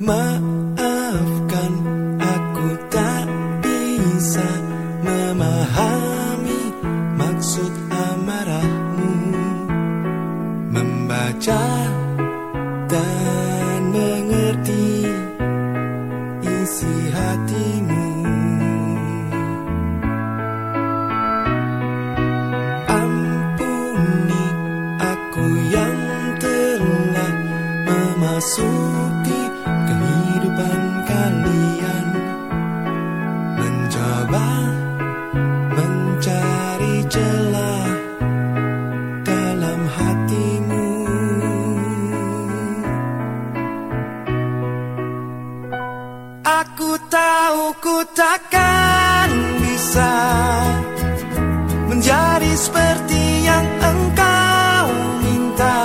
Maafkan aku tak bisa memahami maksud amarahmu. Membaca dan mengerti isi hatimu. Ampuni aku yang telah memasuki ku takkan bisa menjadi seperti yang engkau minta.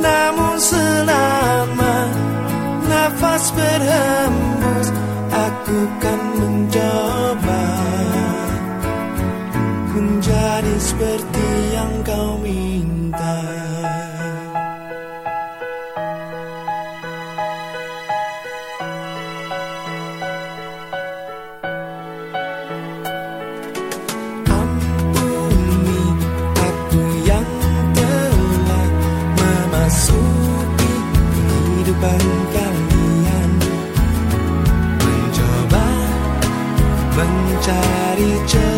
Namun selama nafas berhembus Aku kan mencoba Menjadi seperti yang kau minta Just.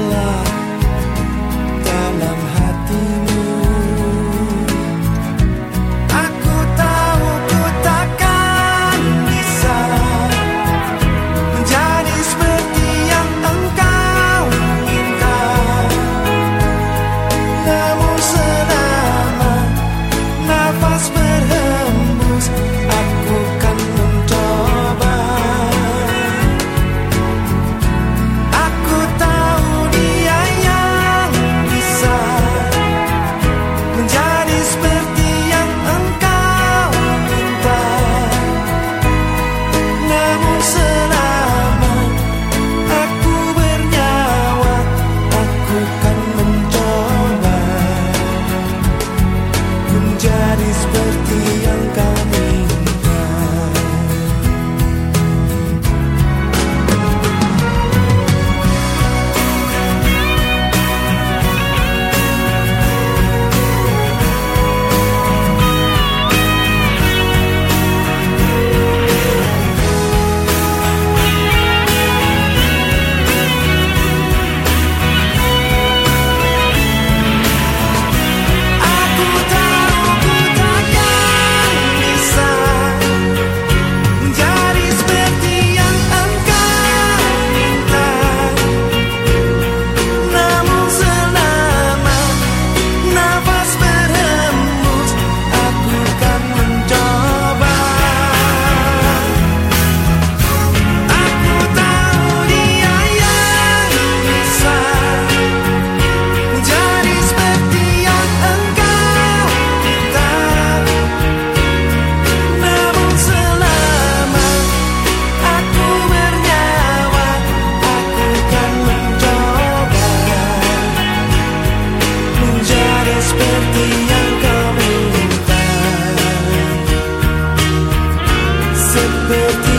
se perdió.